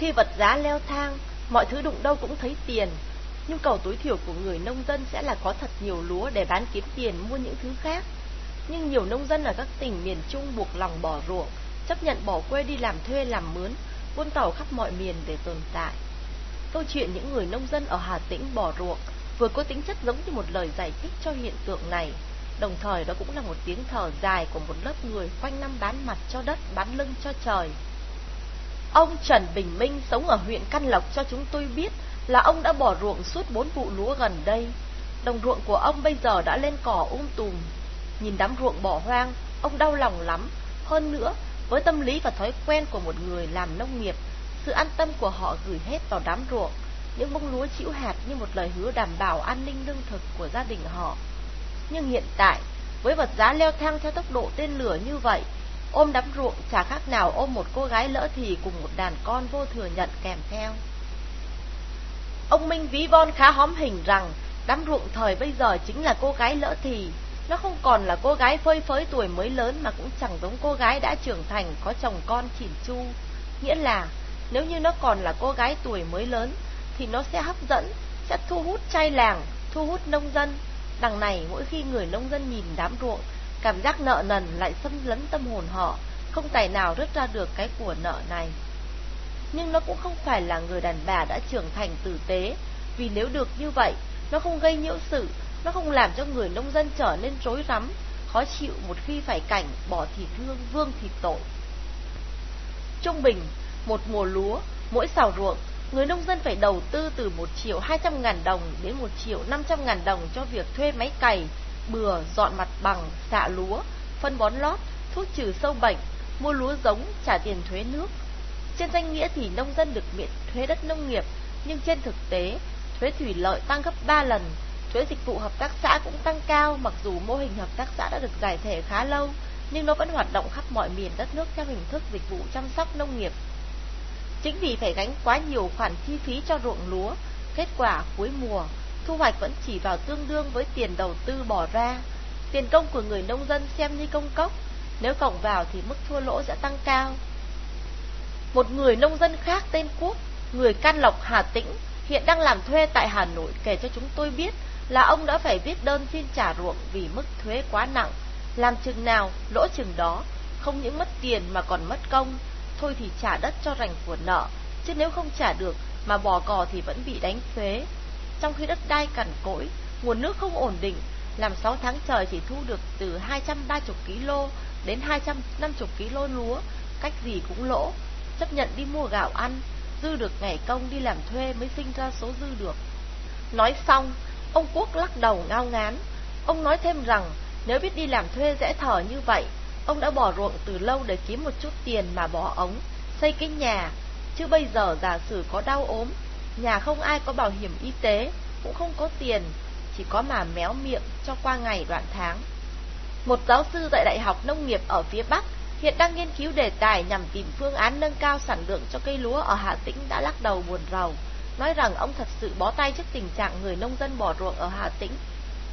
Khi vật giá leo thang, mọi thứ đụng đâu cũng thấy tiền. Nhu cầu tối thiểu của người nông dân sẽ là có thật nhiều lúa để bán kiếm tiền mua những thứ khác. Nhưng nhiều nông dân ở các tỉnh miền Trung buộc lòng bỏ ruộng, chấp nhận bỏ quê đi làm thuê làm mướn, buôn tàu khắp mọi miền để tồn tại. Câu chuyện những người nông dân ở Hà Tĩnh bỏ ruộng vừa có tính chất giống như một lời giải thích cho hiện tượng này, đồng thời đó cũng là một tiếng thở dài của một lớp người quanh năm bán mặt cho đất, bán lưng cho trời. Ông Trần Bình Minh sống ở huyện Căn Lộc cho chúng tôi biết là ông đã bỏ ruộng suốt bốn vụ lúa gần đây. Đồng ruộng của ông bây giờ đã lên cỏ um tùm. Nhìn đám ruộng bỏ hoang, ông đau lòng lắm. Hơn nữa, với tâm lý và thói quen của một người làm nông nghiệp, sự an tâm của họ gửi hết vào đám ruộng. Những bông lúa chịu hạt như một lời hứa đảm bảo an ninh lương thực của gia đình họ. Nhưng hiện tại, với vật giá leo thang theo tốc độ tên lửa như vậy, ôm đám ruộng chả khác nào ôm một cô gái lỡ thì cùng một đàn con vô thừa nhận kèm theo. Ông Minh ví von khá hóm hình rằng đám ruộng thời bây giờ chính là cô gái lỡ thì. Nó không còn là cô gái phơi phới tuổi mới lớn mà cũng chẳng giống cô gái đã trưởng thành có chồng con chỉn chu. Nghĩa là nếu như nó còn là cô gái tuổi mới lớn thì nó sẽ hấp dẫn, sẽ thu hút trai làng, thu hút nông dân. Đằng này mỗi khi người nông dân nhìn đám ruộng, cảm giác nợ nần lại xâm lấn tâm hồn họ, không tài nào rút ra được cái của nợ này nhưng nó cũng không phải là người đàn bà đã trưởng thành tử tế, vì nếu được như vậy, nó không gây nhiễu sự, nó không làm cho người nông dân trở nên rối rắm, khó chịu một khi phải cảnh bỏ thì thương vương thì tội. Trung bình, một mùa lúa, mỗi xào ruộng, người nông dân phải đầu tư từ 1 triệu 200 ngàn đồng đến 1 triệu 500 ngàn đồng cho việc thuê máy cày, bừa, dọn mặt bằng, xạ lúa, phân bón lót, thuốc trừ sâu bệnh, mua lúa giống, trả tiền thuế nước, trên danh nghĩa thì nông dân được miễn thuế đất nông nghiệp, nhưng trên thực tế, thuế thủy lợi tăng gấp 3 lần, thuế dịch vụ hợp tác xã cũng tăng cao mặc dù mô hình hợp tác xã đã được giải thể khá lâu, nhưng nó vẫn hoạt động khắp mọi miền đất nước theo hình thức dịch vụ chăm sóc nông nghiệp. Chính vì phải gánh quá nhiều khoản chi phí cho ruộng lúa, kết quả cuối mùa, thu hoạch vẫn chỉ vào tương đương với tiền đầu tư bỏ ra. Tiền công của người nông dân xem như công cốc, nếu cộng vào thì mức thua lỗ sẽ tăng cao. Một người nông dân khác tên Quốc, người Can Lộc Hà Tĩnh, hiện đang làm thuê tại Hà Nội kể cho chúng tôi biết là ông đã phải viết đơn xin trả ruộng vì mức thuế quá nặng, làm chừng nào lỗ chừng đó, không những mất tiền mà còn mất công, thôi thì trả đất cho rành của nợ, chứ nếu không trả được mà bỏ cò thì vẫn bị đánh thuế. Trong khi đất đai cằn cỗi, nguồn nước không ổn định, làm 6 tháng trời chỉ thu được từ 230 kg đến 250 kg lúa, cách gì cũng lỗ, chấp nhận đi mua gạo ăn, dư được ngày công đi làm thuê mới sinh ra số dư được. Nói xong, ông Quốc lắc đầu ngao ngán. Ông nói thêm rằng, nếu biết đi làm thuê dễ thở như vậy, ông đã bỏ ruộng từ lâu để kiếm một chút tiền mà bỏ ống, xây cái nhà. Chứ bây giờ giả sử có đau ốm, nhà không ai có bảo hiểm y tế, cũng không có tiền, chỉ có mà méo miệng cho qua ngày đoạn tháng. Một giáo sư tại Đại học Nông nghiệp ở phía Bắc hiện đang nghiên cứu đề tài nhằm tìm phương án nâng cao sản lượng cho cây lúa ở Hà Tĩnh đã lắc đầu buồn rầu, nói rằng ông thật sự bó tay trước tình trạng người nông dân bỏ ruộng ở Hà Tĩnh.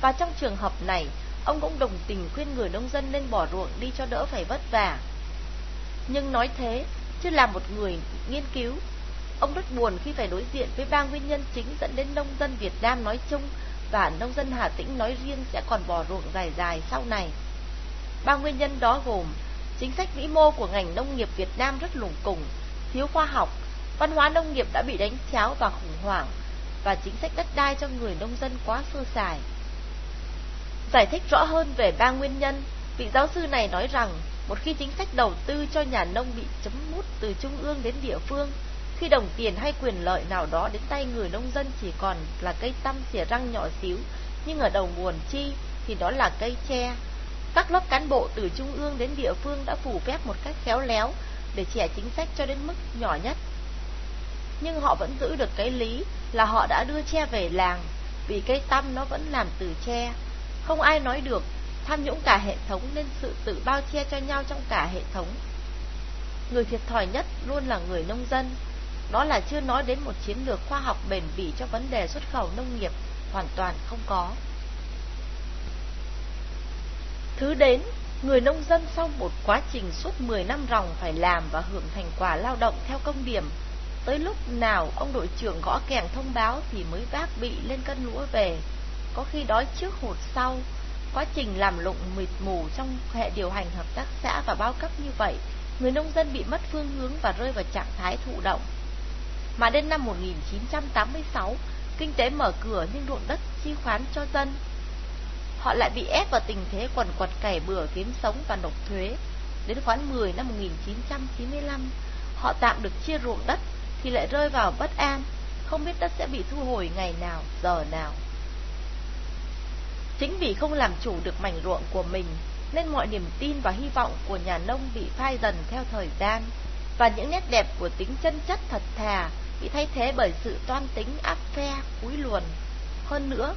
Và trong trường hợp này, ông cũng đồng tình khuyên người nông dân nên bỏ ruộng đi cho đỡ phải vất vả. Nhưng nói thế, chứ là một người nghiên cứu, ông rất buồn khi phải đối diện với ba nguyên nhân chính dẫn đến nông dân Việt Nam nói chung và nông dân Hà Tĩnh nói riêng sẽ còn bò ruộng dài dài sau này. Ba nguyên nhân đó gồm Chính sách vĩ mô của ngành nông nghiệp Việt Nam rất lủng củng, thiếu khoa học, văn hóa nông nghiệp đã bị đánh cháo và khủng hoảng, và chính sách đất đai cho người nông dân quá sơ sài. Giải thích rõ hơn về ba nguyên nhân, vị giáo sư này nói rằng, một khi chính sách đầu tư cho nhà nông bị chấm mút từ trung ương đến địa phương, khi đồng tiền hay quyền lợi nào đó đến tay người nông dân chỉ còn là cây tăm xỉa răng nhỏ xíu, nhưng ở đầu nguồn chi thì đó là cây tre, các lớp cán bộ từ trung ương đến địa phương đã phủ phép một cách khéo léo để trẻ chính sách cho đến mức nhỏ nhất. Nhưng họ vẫn giữ được cái lý là họ đã đưa tre về làng, vì cây tăm nó vẫn làm từ tre. Không ai nói được tham nhũng cả hệ thống nên sự tự bao che cho nhau trong cả hệ thống. Người thiệt thòi nhất luôn là người nông dân. Đó là chưa nói đến một chiến lược khoa học bền bỉ cho vấn đề xuất khẩu nông nghiệp, hoàn toàn không có. Thứ đến, người nông dân sau một quá trình suốt 10 năm ròng phải làm và hưởng thành quả lao động theo công điểm, Tới lúc nào ông đội trưởng gõ kèn thông báo thì mới vác bị lên cân lúa về, có khi đói trước hụt sau. Quá trình làm lụng mịt mù trong hệ điều hành hợp tác xã và bao cấp như vậy, người nông dân bị mất phương hướng và rơi vào trạng thái thụ động. Mà đến năm 1986, kinh tế mở cửa nhưng ruộng đất chi khoán cho dân. Họ lại bị ép vào tình thế quần quật cày bừa kiếm sống và nộp thuế. Đến khoán 10 năm 1995, họ tạm được chia ruộng đất thì lại rơi vào bất an, không biết đất sẽ bị thu hồi ngày nào, giờ nào. Chính vì không làm chủ được mảnh ruộng của mình, nên mọi niềm tin và hy vọng của nhà nông bị phai dần theo thời gian, và những nét đẹp của tính chân chất thật thà bị thay thế bởi sự toan tính áp phe, cúi luồn. Hơn nữa,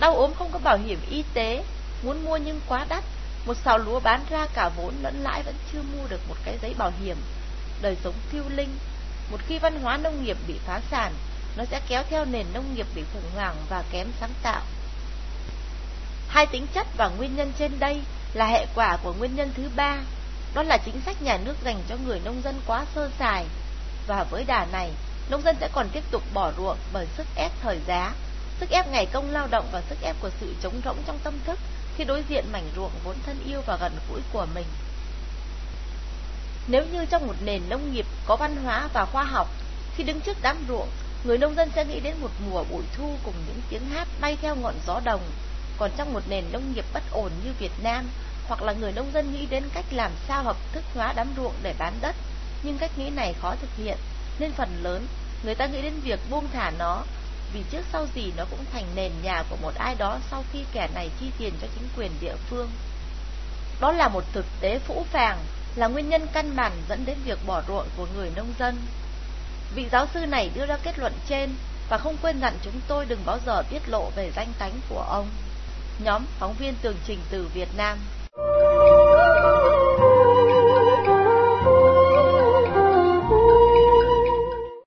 đau ốm không có bảo hiểm y tế, muốn mua nhưng quá đắt, một xào lúa bán ra cả vốn lẫn lãi vẫn chưa mua được một cái giấy bảo hiểm. Đời sống phiêu linh, một khi văn hóa nông nghiệp bị phá sản, nó sẽ kéo theo nền nông nghiệp bị khủng hoảng và kém sáng tạo. Hai tính chất và nguyên nhân trên đây là hệ quả của nguyên nhân thứ ba, đó là chính sách nhà nước dành cho người nông dân quá sơ sài. Và với đà này, nông dân sẽ còn tiếp tục bỏ ruộng bởi sức ép thời giá, sức ép ngày công lao động và sức ép của sự trống rỗng trong tâm thức khi đối diện mảnh ruộng vốn thân yêu và gần gũi của mình. Nếu như trong một nền nông nghiệp có văn hóa và khoa học, khi đứng trước đám ruộng, người nông dân sẽ nghĩ đến một mùa bụi thu cùng những tiếng hát bay theo ngọn gió đồng. Còn trong một nền nông nghiệp bất ổn như Việt Nam, hoặc là người nông dân nghĩ đến cách làm sao hợp thức hóa đám ruộng để bán đất, nhưng cách nghĩ này khó thực hiện, nên phần lớn người ta nghĩ đến việc buông thả nó, vì trước sau gì nó cũng thành nền nhà của một ai đó sau khi kẻ này chi tiền cho chính quyền địa phương. Đó là một thực tế phũ phàng, là nguyên nhân căn bản dẫn đến việc bỏ ruộng của người nông dân. Vị giáo sư này đưa ra kết luận trên và không quên dặn chúng tôi đừng bao giờ tiết lộ về danh tánh của ông. Nhóm phóng viên tường trình từ Việt Nam